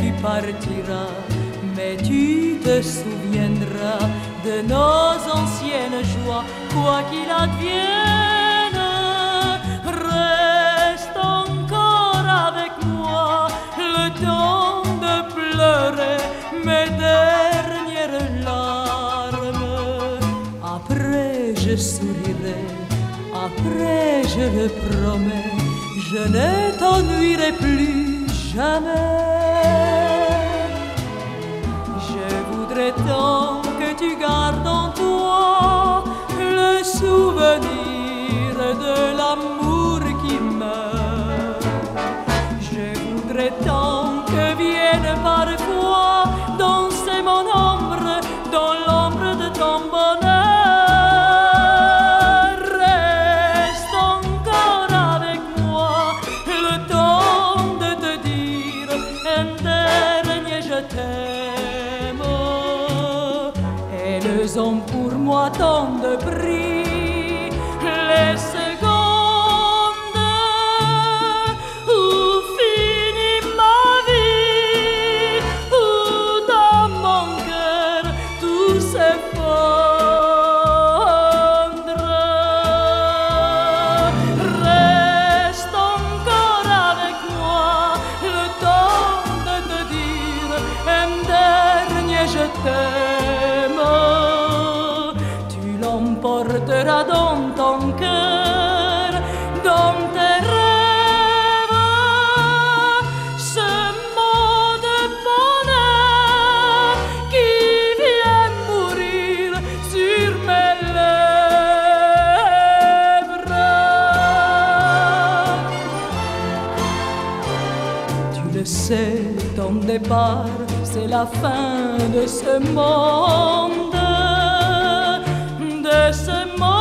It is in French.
tu partiras, mais tu te souviendras de nos anciennes joies, quoi qu'il advienne. Reste encore avec moi le temps de pleurer mes dernières larmes. Après, je sourirai, après, je le promets, je ne t'ennuierai plus jamais. Je voudrais tant que tu gardes en toi le souvenir de l'amour qui meurt. Je voudrais tant que vienne parfois un dernier je t'aime. Elles ont pour moi tant de prix Tu l'emporteras dans ton cœur, dans tes rêves. Ce mot de bonheur qui vient mourir sur mes lèvres. Tu le sais, ton départ, c'est la fin de ce monde, de ce monde.